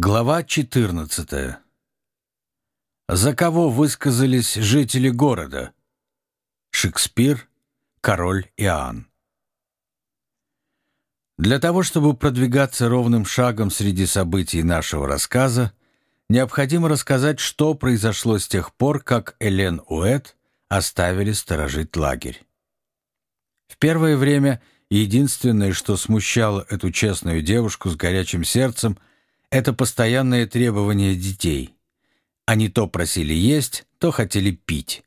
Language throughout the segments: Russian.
Глава 14. За кого высказались жители города? Шекспир, король Иоанн. Для того, чтобы продвигаться ровным шагом среди событий нашего рассказа, необходимо рассказать, что произошло с тех пор, как Элен Уэт оставили сторожить лагерь. В первое время единственное, что смущало эту честную девушку с горячим сердцем – это постоянное требование детей. Они то просили есть, то хотели пить.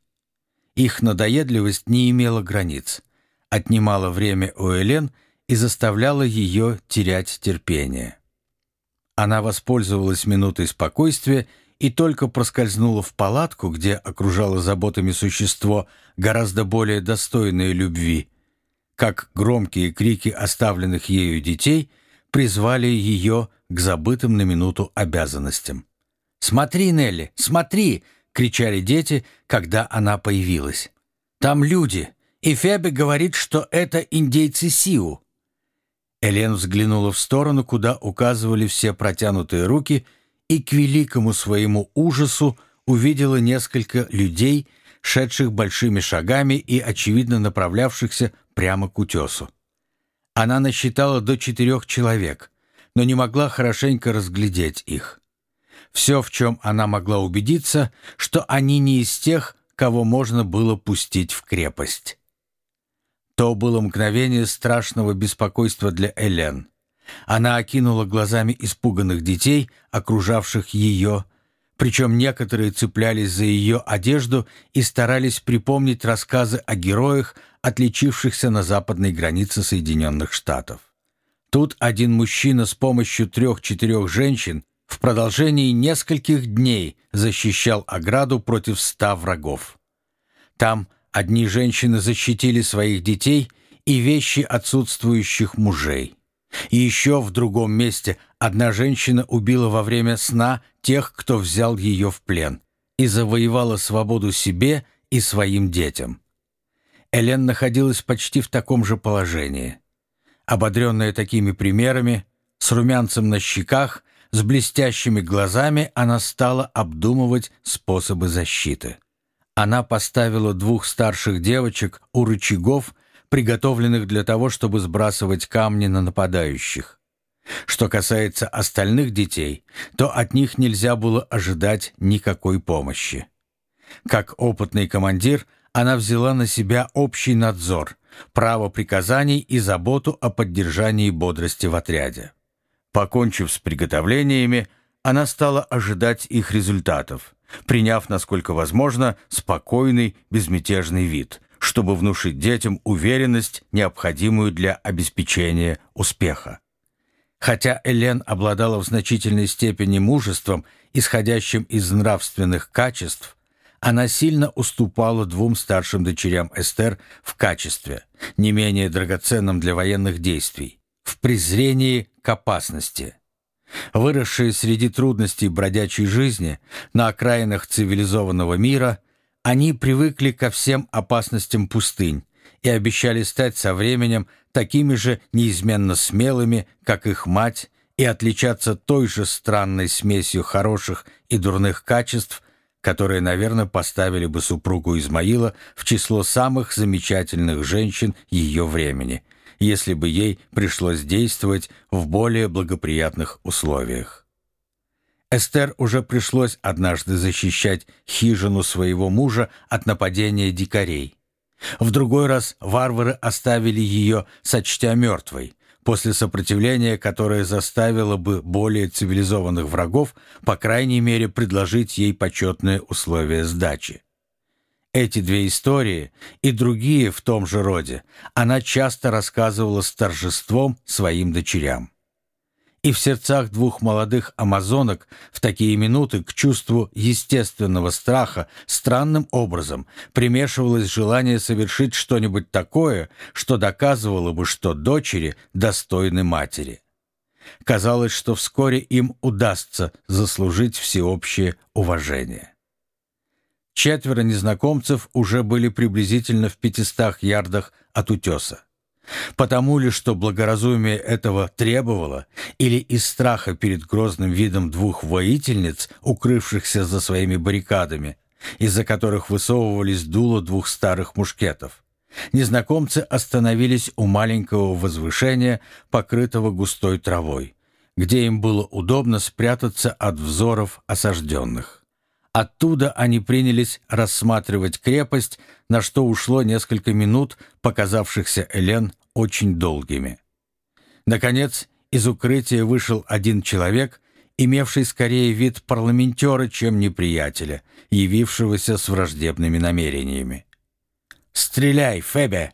Их надоедливость не имела границ, отнимала время у Элен и заставляла ее терять терпение. Она воспользовалась минутой спокойствия и только проскользнула в палатку, где окружало заботами существо, гораздо более достойное любви, как громкие крики оставленных ею детей призвали ее к забытым на минуту обязанностям. «Смотри, Нелли, смотри!» — кричали дети, когда она появилась. «Там люди, и Фебе говорит, что это индейцы Сиу». Элен взглянула в сторону, куда указывали все протянутые руки, и к великому своему ужасу увидела несколько людей, шедших большими шагами и, очевидно, направлявшихся прямо к утесу. Она насчитала до четырех человек, но не могла хорошенько разглядеть их. Все, в чем она могла убедиться, что они не из тех, кого можно было пустить в крепость. То было мгновение страшного беспокойства для Элен. Она окинула глазами испуганных детей, окружавших ее, причем некоторые цеплялись за ее одежду и старались припомнить рассказы о героях, отличившихся на западной границе Соединенных Штатов. Тут один мужчина с помощью трех-четырех женщин в продолжении нескольких дней защищал ограду против ста врагов. Там одни женщины защитили своих детей и вещи отсутствующих мужей. И еще в другом месте одна женщина убила во время сна тех, кто взял ее в плен, и завоевала свободу себе и своим детям. Элен находилась почти в таком же положении. Ободренная такими примерами, с румянцем на щеках, с блестящими глазами, она стала обдумывать способы защиты. Она поставила двух старших девочек у рычагов, приготовленных для того, чтобы сбрасывать камни на нападающих. Что касается остальных детей, то от них нельзя было ожидать никакой помощи. Как опытный командир, она взяла на себя общий надзор, право приказаний и заботу о поддержании бодрости в отряде. Покончив с приготовлениями, она стала ожидать их результатов, приняв, насколько возможно, спокойный, безмятежный вид, чтобы внушить детям уверенность, необходимую для обеспечения успеха. Хотя Элен обладала в значительной степени мужеством, исходящим из нравственных качеств, она сильно уступала двум старшим дочерям Эстер в качестве, не менее драгоценном для военных действий, в презрении к опасности. Выросшие среди трудностей бродячей жизни на окраинах цивилизованного мира, они привыкли ко всем опасностям пустынь и обещали стать со временем такими же неизменно смелыми, как их мать, и отличаться той же странной смесью хороших и дурных качеств, которые, наверное, поставили бы супругу Измаила в число самых замечательных женщин ее времени, если бы ей пришлось действовать в более благоприятных условиях. Эстер уже пришлось однажды защищать хижину своего мужа от нападения дикарей. В другой раз варвары оставили ее, сочтя мертвой, после сопротивления, которое заставило бы более цивилизованных врагов, по крайней мере, предложить ей почетные условия сдачи. Эти две истории и другие в том же роде она часто рассказывала с торжеством своим дочерям и в сердцах двух молодых амазонок в такие минуты к чувству естественного страха странным образом примешивалось желание совершить что-нибудь такое, что доказывало бы, что дочери достойны матери. Казалось, что вскоре им удастся заслужить всеобщее уважение. Четверо незнакомцев уже были приблизительно в пятистах ярдах от утеса. Потому ли, что благоразумие этого требовало, или из страха перед грозным видом двух воительниц, укрывшихся за своими баррикадами, из-за которых высовывались дуло двух старых мушкетов. Незнакомцы остановились у маленького возвышения, покрытого густой травой, где им было удобно спрятаться от взоров осажденных. Оттуда они принялись рассматривать крепость, на что ушло несколько минут, показавшихся Элен очень долгими. Наконец, из укрытия вышел один человек, имевший скорее вид парламентера, чем неприятеля, явившегося с враждебными намерениями. «Стреляй, Фебе!»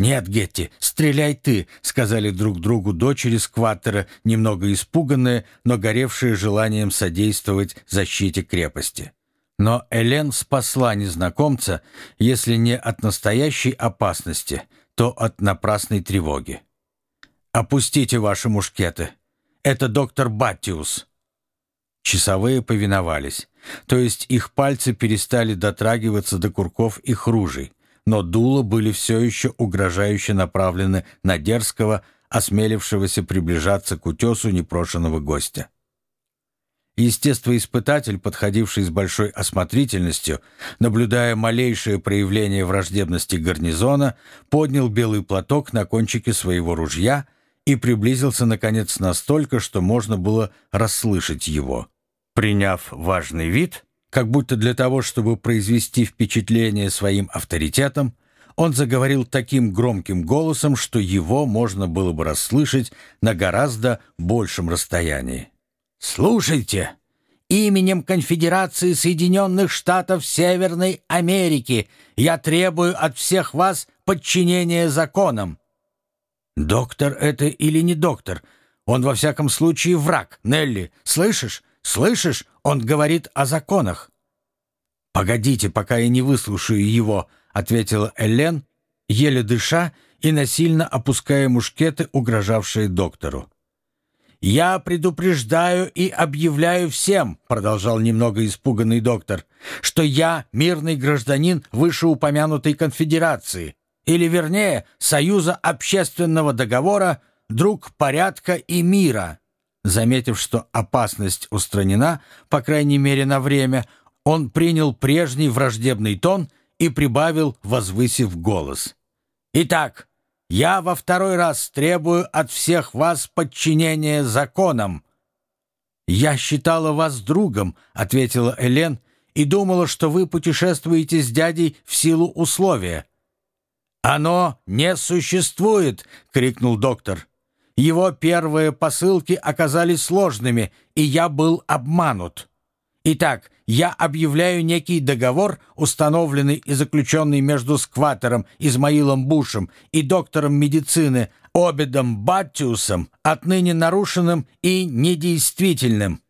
«Нет, Гетти, стреляй ты!» — сказали друг другу дочери Скваттера, немного испуганные, но горевшие желанием содействовать защите крепости. Но Элен спасла незнакомца, если не от настоящей опасности, то от напрасной тревоги. «Опустите ваши мушкеты. Это доктор Баттиус». Часовые повиновались, то есть их пальцы перестали дотрагиваться до курков их ружей, но дула были все еще угрожающе направлены на дерзкого, осмелившегося приближаться к утесу непрошенного гостя. Естествоиспытатель, подходивший с большой осмотрительностью, наблюдая малейшее проявление враждебности гарнизона, поднял белый платок на кончике своего ружья и приблизился, наконец, настолько, что можно было расслышать его. Приняв важный вид, как будто для того, чтобы произвести впечатление своим авторитетом, он заговорил таким громким голосом, что его можно было бы расслышать на гораздо большем расстоянии. «Слушайте, именем Конфедерации Соединенных Штатов Северной Америки я требую от всех вас подчинения законам». «Доктор это или не доктор? Он во всяком случае враг, Нелли, слышишь? Слышишь, он говорит о законах». «Погодите, пока я не выслушаю его», — ответила Элен, еле дыша и насильно опуская мушкеты, угрожавшие доктору. «Я предупреждаю и объявляю всем», — продолжал немного испуганный доктор, «что я мирный гражданин вышеупомянутой конфедерации, или, вернее, Союза общественного договора, друг порядка и мира». Заметив, что опасность устранена, по крайней мере на время, он принял прежний враждебный тон и прибавил, возвысив голос. «Итак, я во второй раз требую от всех вас подчинения законам». «Я считала вас другом», — ответила Элен, «и думала, что вы путешествуете с дядей в силу условия». «Оно не существует!» — крикнул доктор. Его первые посылки оказались сложными, и я был обманут. Итак, я объявляю некий договор, установленный и заключенный между скватером Измаилом Бушем и доктором медицины Обедом Баттиусом, отныне нарушенным и недействительным.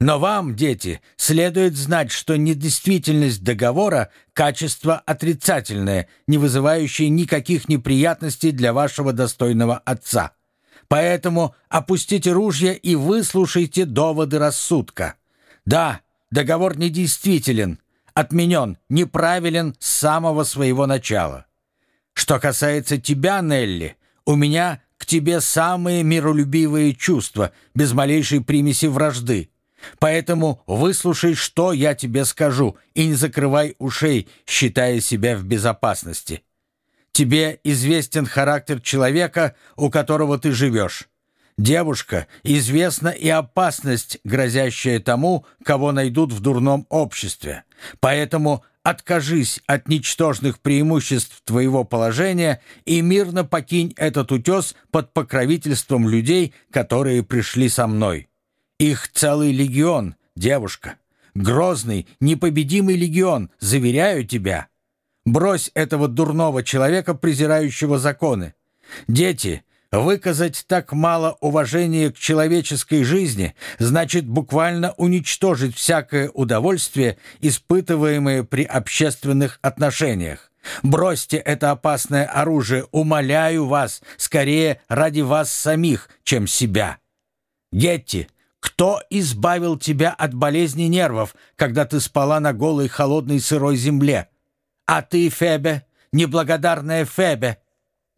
Но вам, дети, следует знать, что недействительность договора – качество отрицательное, не вызывающее никаких неприятностей для вашего достойного отца. Поэтому опустите ружья и выслушайте доводы рассудка. Да, договор недействителен, отменен, неправилен с самого своего начала. Что касается тебя, Нелли, у меня к тебе самые миролюбивые чувства, без малейшей примеси вражды. Поэтому выслушай, что я тебе скажу, и не закрывай ушей, считая себя в безопасности. Тебе известен характер человека, у которого ты живешь. Девушка, известна и опасность, грозящая тому, кого найдут в дурном обществе. Поэтому откажись от ничтожных преимуществ твоего положения и мирно покинь этот утес под покровительством людей, которые пришли со мной. Их целый легион, девушка. Грозный, непобедимый легион, заверяю тебя. Брось этого дурного человека, презирающего законы. Дети, выказать так мало уважения к человеческой жизни значит буквально уничтожить всякое удовольствие, испытываемое при общественных отношениях. Бросьте это опасное оружие, умоляю вас, скорее ради вас самих, чем себя. Гетти, кто избавил тебя от болезни нервов, когда ты спала на голой холодной сырой земле? А ты, Фебе, неблагодарная Фебе,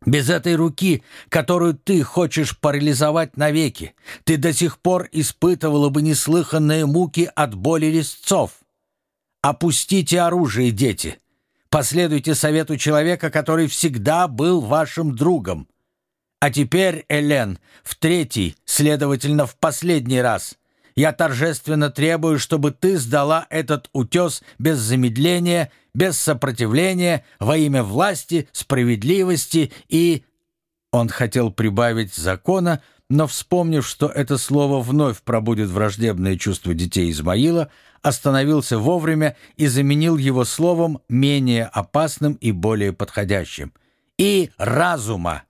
Без этой руки, которую ты хочешь парализовать навеки, ты до сих пор испытывала бы неслыханные муки от боли резцов. Опустите оружие, дети. Последуйте совету человека, который всегда был вашим другом. А теперь, Элен, в третий, следовательно, в последний раз, я торжественно требую, чтобы ты сдала этот утес без замедления, без сопротивления, во имя власти, справедливости и...» Он хотел прибавить закона, но, вспомнив, что это слово вновь пробудет враждебное чувство детей Измаила, остановился вовремя и заменил его словом менее опасным и более подходящим. «И разума».